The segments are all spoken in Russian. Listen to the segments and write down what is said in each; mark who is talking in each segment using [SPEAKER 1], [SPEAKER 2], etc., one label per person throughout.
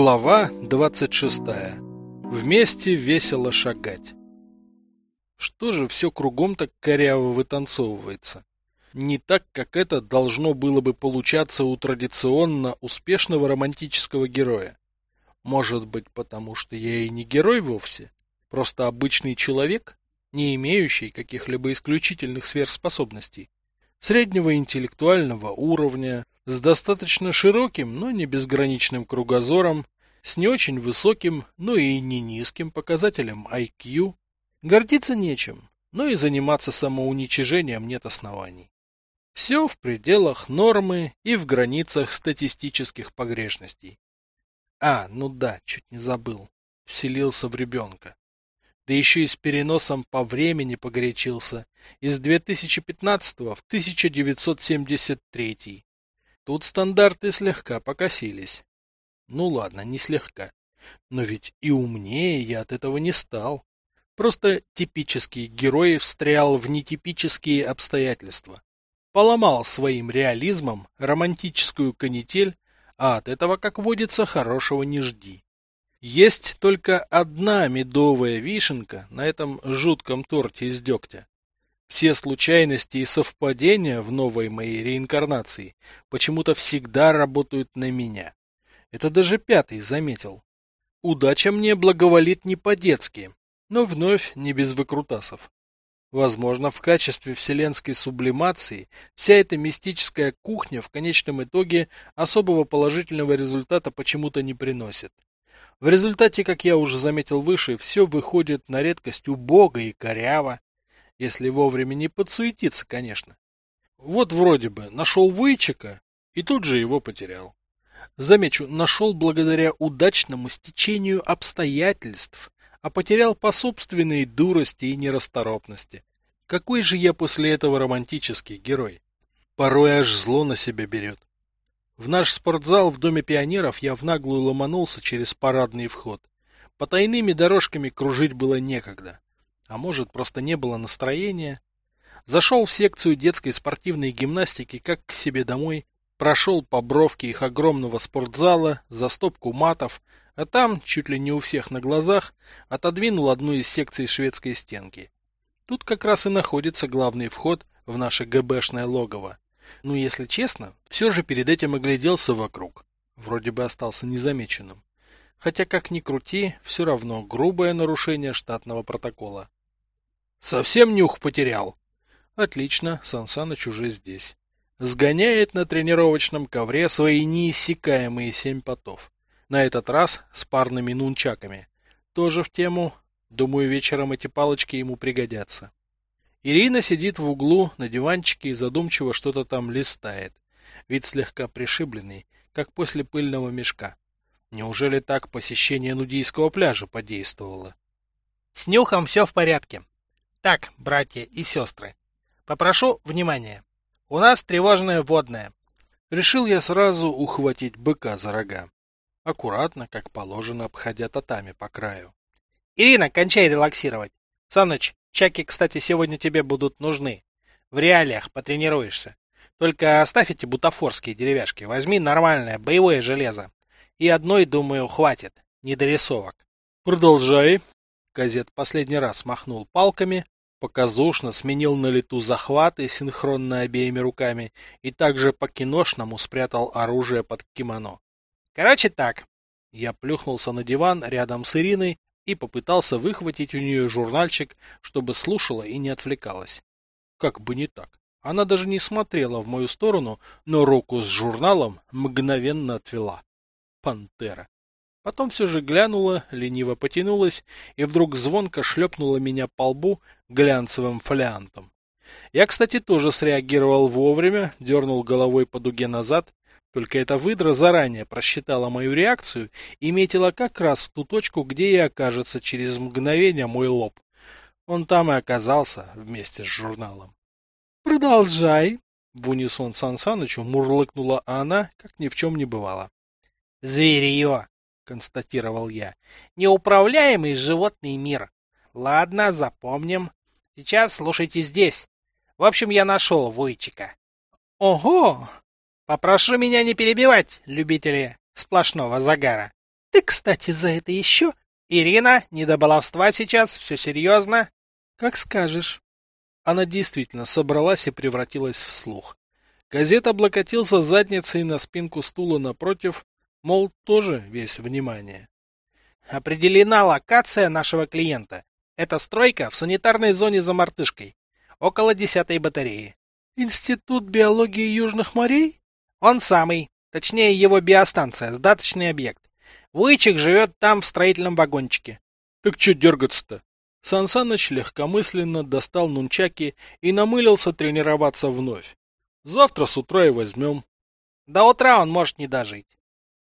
[SPEAKER 1] Глава 26. Вместе весело шагать. Что же все кругом так коряво вытанцовывается? Не так, как это должно было бы получаться у традиционно успешного романтического героя. Может быть, потому что я и не герой вовсе? Просто обычный человек, не имеющий каких-либо исключительных сверхспособностей? Среднего интеллектуального уровня, с достаточно широким, но не безграничным кругозором, с не очень высоким, но и не низким показателем IQ. Гордиться нечем, но и заниматься самоуничижением нет оснований. Все в пределах нормы и в границах статистических погрешностей. А, ну да, чуть не забыл. Вселился в ребенка. Да еще и с переносом по времени погорячился. Из 2015 в 1973. Тут стандарты слегка покосились. Ну ладно, не слегка. Но ведь и умнее я от этого не стал. Просто типический герой встрял в нетипические обстоятельства. Поломал своим реализмом романтическую канитель, а от этого, как водится, хорошего не жди. Есть только одна медовая вишенка на этом жутком торте из дегтя. Все случайности и совпадения в новой моей реинкарнации почему-то всегда работают на меня. Это даже пятый заметил. Удача мне благоволит не по-детски, но вновь не без выкрутасов. Возможно, в качестве вселенской сублимации вся эта мистическая кухня в конечном итоге особого положительного результата почему-то не приносит. В результате, как я уже заметил выше, все выходит на редкость убого и коряво, если вовремя не подсуетиться, конечно. Вот вроде бы нашел Вычика и тут же его потерял. Замечу, нашел благодаря удачному стечению обстоятельств, а потерял по собственной дурости и нерасторопности. Какой же я после этого романтический герой? Порой аж зло на себя берет. В наш спортзал в Доме пионеров я в наглую ломанулся через парадный вход. По тайными дорожками кружить было некогда. А может, просто не было настроения. Зашел в секцию детской спортивной гимнастики как к себе домой, прошел по бровке их огромного спортзала, за стопку матов, а там, чуть ли не у всех на глазах, отодвинул одну из секций шведской стенки. Тут как раз и находится главный вход в наше ГБшное логово. Ну, если честно, все же перед этим огляделся вокруг. Вроде бы остался незамеченным. Хотя, как ни крути, все равно грубое нарушение штатного протокола. Совсем нюх потерял. Отлично, Сансаныч уже здесь. Сгоняет на тренировочном ковре свои неиссякаемые семь потов. На этот раз с парными нунчаками. Тоже в тему. Думаю, вечером эти палочки ему пригодятся. Ирина сидит в углу на диванчике и задумчиво что-то там листает. Вид слегка пришибленный, как после пыльного мешка. Неужели так посещение нудийского пляжа подействовало?
[SPEAKER 2] С нюхом все в порядке. Так, братья и сестры, попрошу внимания. У нас тревожное водное.
[SPEAKER 1] Решил я сразу ухватить быка за рога. Аккуратно, как положено, обходя татами по краю.
[SPEAKER 2] Ирина, кончай релаксировать. Саныч, чаки, кстати, сегодня тебе будут нужны. В реалиях потренируешься. Только оставь эти бутафорские деревяшки. Возьми нормальное боевое железо. И одной, думаю, хватит. Не дорисовок.
[SPEAKER 1] Продолжай. Газет последний раз махнул палками, показушно сменил на лету захваты синхронно обеими руками и также по-киношному спрятал оружие под кимоно.
[SPEAKER 2] Короче так.
[SPEAKER 1] Я плюхнулся на диван рядом с Ириной и попытался выхватить у нее журнальчик, чтобы слушала и не отвлекалась. Как бы не так. Она даже не смотрела в мою сторону, но руку с журналом мгновенно отвела. Пантера. Потом все же глянула, лениво потянулась и вдруг звонко шлепнула меня по лбу глянцевым фолиантом. Я, кстати, тоже среагировал вовремя, дернул головой по дуге назад, только эта выдра заранее просчитала мою реакцию и метила как раз в ту точку, где и окажется через мгновение мой лоб. Он там и оказался вместе с журналом. «Продолжай!» — в унисон Сан Санычу мурлыкнула она, как ни в чем не бывало.
[SPEAKER 2] «Зверье!» констатировал я. Неуправляемый животный мир. Ладно, запомним. Сейчас слушайте здесь. В общем, я нашел Войчика. Ого! Попрошу меня не перебивать, любители сплошного загара. Ты, кстати, за это еще... Ирина, не до баловства сейчас, все серьезно.
[SPEAKER 1] Как скажешь. Она действительно собралась и превратилась в слух. Газет облокотился задницей на спинку стула напротив, мол, тоже весь внимание.
[SPEAKER 2] Определена локация нашего клиента. Это стройка в санитарной зоне за мартышкой, около десятой батареи.
[SPEAKER 1] Институт биологии Южных морей?
[SPEAKER 2] Он самый, точнее его биостанция, сдаточный объект. Вуйчик живет там в строительном вагончике.
[SPEAKER 1] Так что дергаться-то? Сансаныч легкомысленно достал нунчаки и намылился тренироваться вновь. Завтра с утра и возьмем.
[SPEAKER 2] До утра он может не дожить.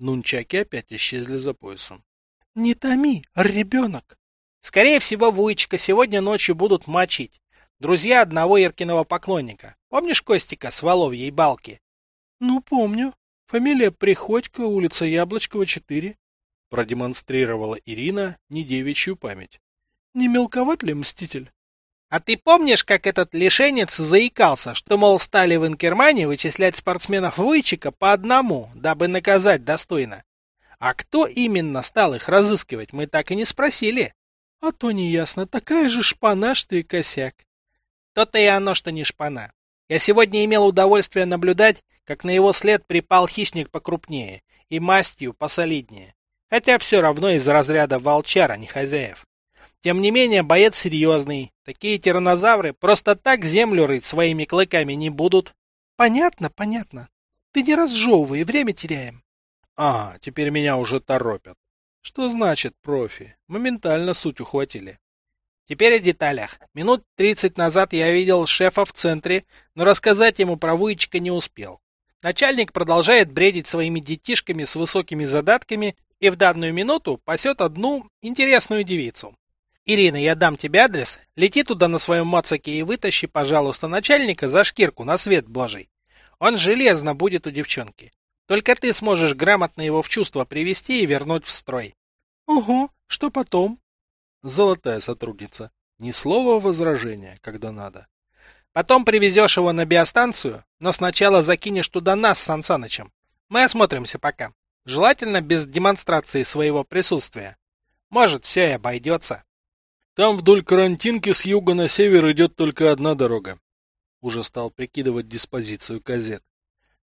[SPEAKER 1] Нунчаки опять исчезли за поясом.
[SPEAKER 2] — Не томи, ребенок. Скорее всего, Вуйчика сегодня ночью будут мочить. Друзья одного Иркиного поклонника. Помнишь Костика с Воловьей балки?
[SPEAKER 1] — Ну, помню. Фамилия Приходько, улица Яблочкова, 4. Продемонстрировала Ирина недевичью память. Не мелковат ли мститель?
[SPEAKER 2] А ты помнишь, как этот лишенец заикался, что, мол, стали в Инкермане вычислять спортсменов Войчика по одному, дабы наказать достойно? А кто именно стал их разыскивать, мы так и не спросили.
[SPEAKER 1] А то неясно, такая же шпана, что и косяк.
[SPEAKER 2] То-то и оно, что не шпана. Я сегодня имел удовольствие наблюдать, как на его след припал хищник покрупнее и мастью посолиднее. Хотя все равно из разряда волчара, не хозяев. Тем не менее, боец серьезный. Такие тиранозавры просто так землю рыть своими клыками не будут.
[SPEAKER 1] Понятно, понятно. Ты не разжевывай, время теряем. А, теперь меня уже торопят. Что значит профи? Моментально суть ухватили.
[SPEAKER 2] Теперь о деталях. Минут тридцать назад я видел шефа в центре, но рассказать ему про Вуйчика не успел. Начальник продолжает бредить своими детишками с высокими задатками и в данную минуту пасет одну интересную девицу. Ирина, я дам тебе адрес. Лети туда на своем мацаке и вытащи, пожалуйста, начальника за шкирку на свет божий. Он железно будет у девчонки. Только ты сможешь грамотно его в чувство привести и вернуть в строй.
[SPEAKER 1] Угу, что потом? Золотая сотрудница. Ни слова возражения, когда надо.
[SPEAKER 2] Потом привезешь его на биостанцию, но сначала закинешь туда нас с Сансанычем. Мы осмотримся пока. Желательно без демонстрации своего присутствия. Может, все и обойдется.
[SPEAKER 1] Там вдоль карантинки с юга на север идет только одна дорога. Уже стал прикидывать диспозицию казет.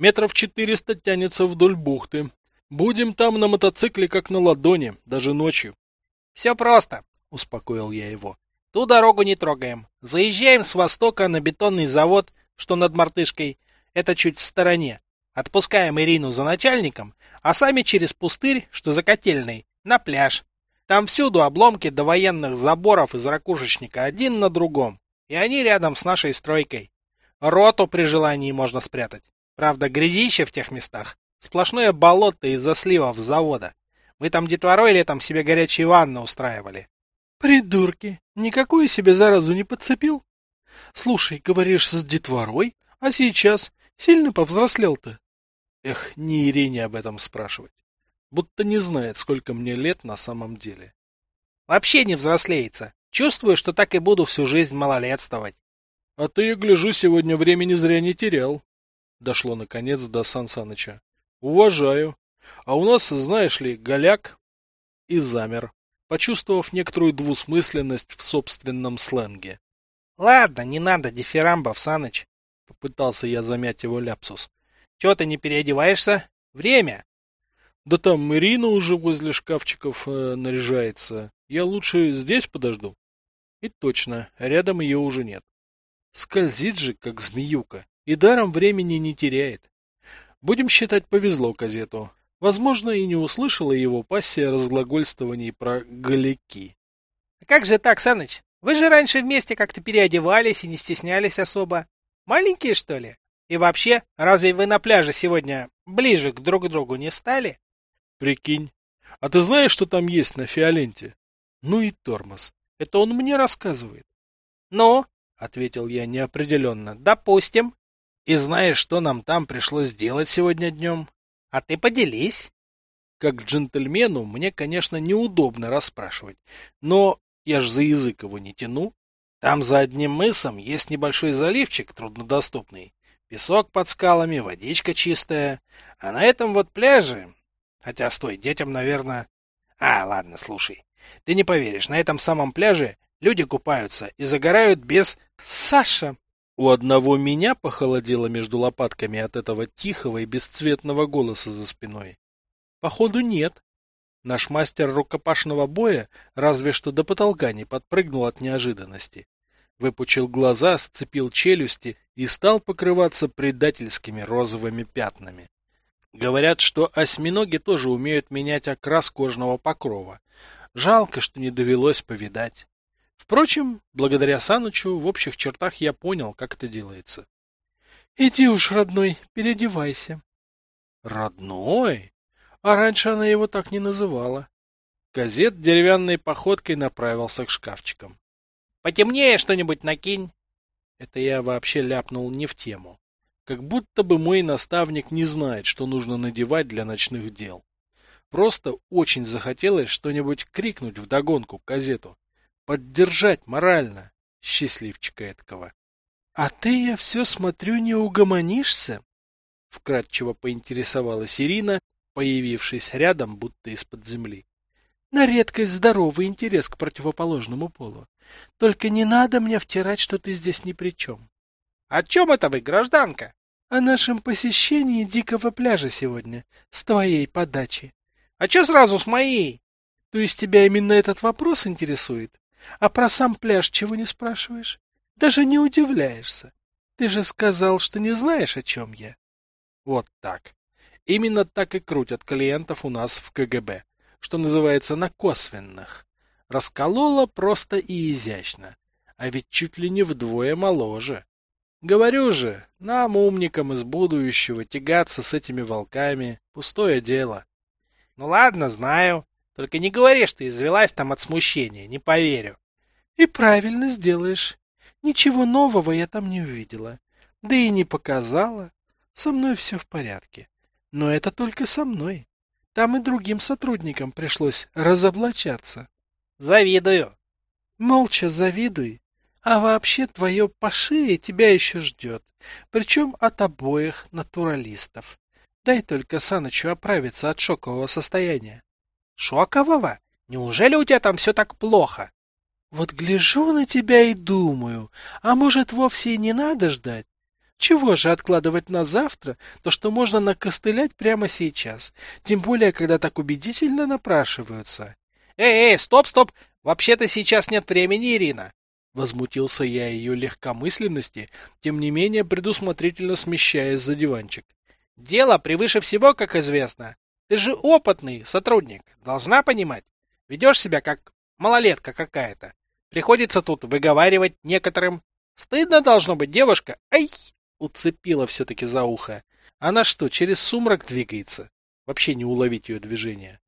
[SPEAKER 1] Метров четыреста тянется вдоль бухты. Будем там на мотоцикле как на ладони, даже ночью.
[SPEAKER 2] — Все просто, — успокоил я его. — Ту дорогу не трогаем. Заезжаем с востока на бетонный завод, что над мартышкой. Это чуть в стороне. Отпускаем Ирину за начальником, а сами через пустырь, что за котельной, на пляж. Там всюду обломки до военных заборов из ракушечника один на другом, и они рядом с нашей стройкой. Роту при желании можно спрятать. Правда, грязище в тех местах. Сплошное болото из-за сливов завода. Мы там детворой летом себе горячие ванны устраивали.
[SPEAKER 1] Придурки, никакую себе заразу не подцепил? Слушай, говоришь, с детворой? А сейчас сильно повзрослел-то? Эх, не Ирине об этом спрашивать будто не знает, сколько мне лет на самом деле.
[SPEAKER 2] Вообще не взрослеется. Чувствую, что так и буду всю жизнь малолетствовать.
[SPEAKER 1] А ты, я гляжу, сегодня времени зря не терял. Дошло, наконец, до Сан Саныча. Уважаю. А у нас, знаешь ли, голяк и замер, почувствовав некоторую двусмысленность в собственном сленге.
[SPEAKER 2] — Ладно, не надо дифирамбов, Саныч.
[SPEAKER 1] Попытался я замять его ляпсус.
[SPEAKER 2] — Чего ты не переодеваешься? Время!
[SPEAKER 1] Да там Ирина уже возле шкафчиков э, наряжается. Я лучше здесь подожду. И точно, рядом ее уже нет. Скользит же, как змеюка, и даром времени не теряет. Будем считать, повезло газету. Возможно, и не услышала его пассия разглагольствований про голяки.
[SPEAKER 2] — Как же так, Саныч? Вы же раньше вместе как-то переодевались и не стеснялись особо. Маленькие, что ли? И вообще, разве вы на пляже сегодня ближе к друг другу не стали?
[SPEAKER 1] Прикинь. А ты знаешь, что там есть на Фиоленте? Ну и тормоз. Это он мне рассказывает.
[SPEAKER 2] Ну, ответил я неопределенно. Допустим.
[SPEAKER 1] И знаешь, что нам там пришлось делать сегодня днем?
[SPEAKER 2] А ты поделись.
[SPEAKER 1] Как джентльмену мне, конечно, неудобно расспрашивать, но я ж за язык его не тяну. Там за одним мысом есть небольшой заливчик труднодоступный. Песок под скалами, водичка чистая. А на этом вот пляже Хотя, стой, детям, наверное...
[SPEAKER 2] А, ладно, слушай. Ты не поверишь, на этом самом пляже люди купаются и загорают без... Саша!
[SPEAKER 1] У одного меня похолодело между лопатками от этого тихого и бесцветного голоса за спиной. Походу, нет. Наш мастер рукопашного боя разве что до потолка не подпрыгнул от неожиданности. Выпучил глаза, сцепил челюсти и стал покрываться предательскими розовыми пятнами. Говорят, что осьминоги тоже умеют менять окрас кожного покрова. Жалко, что не довелось повидать. Впрочем, благодаря Санычу в общих чертах я понял, как это делается. — Иди уж, родной, переодевайся. — Родной? А раньше она его так не называла. Газет деревянной походкой направился к шкафчикам.
[SPEAKER 2] — Потемнее что-нибудь накинь.
[SPEAKER 1] Это я вообще ляпнул не в тему. Как будто бы мой наставник не знает, что нужно надевать для ночных дел. Просто очень захотелось что-нибудь крикнуть вдогонку к газету. Поддержать морально. Счастливчика эткого. — А ты, я все смотрю, не угомонишься? Вкратчиво поинтересовалась Ирина, появившись рядом, будто из-под земли. На редкость здоровый интерес к противоположному полу. Только не надо мне втирать, что ты здесь ни при чем.
[SPEAKER 2] — О чем это вы, гражданка?
[SPEAKER 1] о нашем посещении дикого пляжа сегодня, с твоей подачи.
[SPEAKER 2] А что сразу с моей?
[SPEAKER 1] То есть тебя именно этот вопрос интересует? А про сам пляж чего не спрашиваешь? Даже не удивляешься. Ты же сказал, что не знаешь, о чем я. Вот так. Именно так и крутят клиентов у нас в КГБ, что называется на косвенных. Расколола просто и изящно, а ведь чуть ли не вдвое моложе. Говорю же, нам, умникам из будущего, тягаться с этими волками — пустое дело.
[SPEAKER 2] Ну ладно, знаю. Только не говори, что извелась там от смущения, не поверю.
[SPEAKER 1] И правильно сделаешь. Ничего нового я там не увидела. Да и не показала. Со мной все в порядке. Но это только со мной. Там и другим сотрудникам пришлось разоблачаться.
[SPEAKER 2] Завидую.
[SPEAKER 1] Молча завидуй а вообще твое по шее тебя еще ждет, причем от обоих натуралистов. Дай только Санычу оправиться от шокового состояния.
[SPEAKER 2] Шокового? Неужели у тебя там все так плохо?
[SPEAKER 1] Вот гляжу на тебя и думаю, а может вовсе и не надо ждать? Чего же откладывать на завтра то, что можно накостылять прямо сейчас, тем более, когда так убедительно напрашиваются?
[SPEAKER 2] Эй, эй, стоп, стоп, вообще-то сейчас нет времени, Ирина.
[SPEAKER 1] Возмутился я ее легкомысленности, тем не менее предусмотрительно смещаясь за диванчик.
[SPEAKER 2] Дело превыше всего, как известно. Ты же опытный сотрудник, должна понимать. Ведешь себя как малолетка какая-то. Приходится тут выговаривать некоторым. Стыдно должно быть, девушка. Ай! Уцепила все-таки за ухо. Она что, через сумрак двигается? Вообще не уловить ее движение.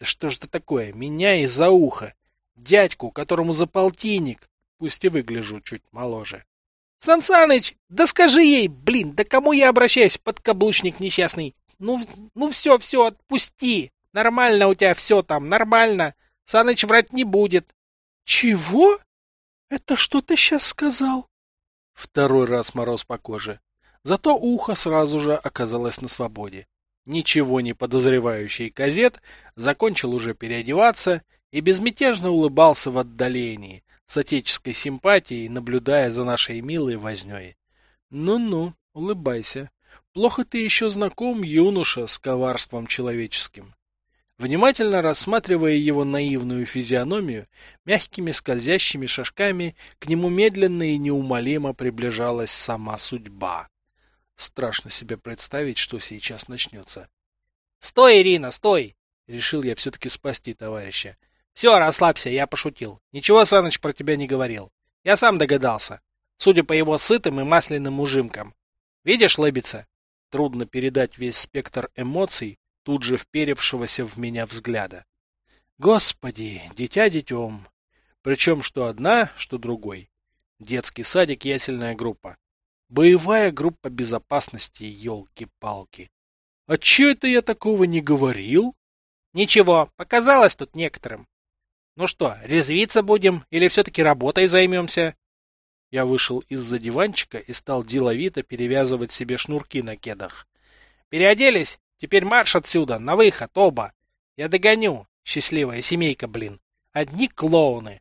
[SPEAKER 2] Да что ж это такое? Меня из-за уха. Дядьку, которому за полтинник пусть и выгляжу чуть моложе. — Сансаныч, да скажи ей, блин, да кому я обращаюсь, подкаблучник несчастный? Ну, ну все, все, отпусти. Нормально у тебя все там, нормально. Саныч врать не будет.
[SPEAKER 1] — Чего? Это что ты сейчас сказал? Второй раз мороз по коже. Зато ухо сразу же оказалось на свободе. Ничего не подозревающий казет закончил уже переодеваться и безмятежно улыбался в отдалении, с отеческой симпатией, наблюдая за нашей милой вознёй. Ну-ну, улыбайся. Плохо ты еще знаком, юноша, с коварством человеческим. Внимательно рассматривая его наивную физиономию, мягкими скользящими шажками к нему медленно и неумолимо приближалась сама судьба. Страшно себе представить, что сейчас начнется.
[SPEAKER 2] — Стой, Ирина, стой! — решил я все-таки спасти товарища. Все, расслабься, я пошутил. Ничего Саныч про тебя не говорил. Я сам догадался. Судя по его сытым и масляным ужимкам. Видишь, лыбица? Трудно передать весь спектр эмоций, тут же вперевшегося в меня взгляда. Господи, дитя детем. Причем что одна, что другой. Детский садик, ясельная группа. Боевая группа безопасности, елки-палки. А че это я такого не говорил? Ничего, показалось тут некоторым. Ну что, резвиться будем или все-таки работой займемся? Я вышел из-за диванчика и стал деловито перевязывать себе шнурки на кедах. Переоделись? Теперь марш отсюда, на выход, оба. Я догоню. счастливая семейка, блин. Одни клоуны.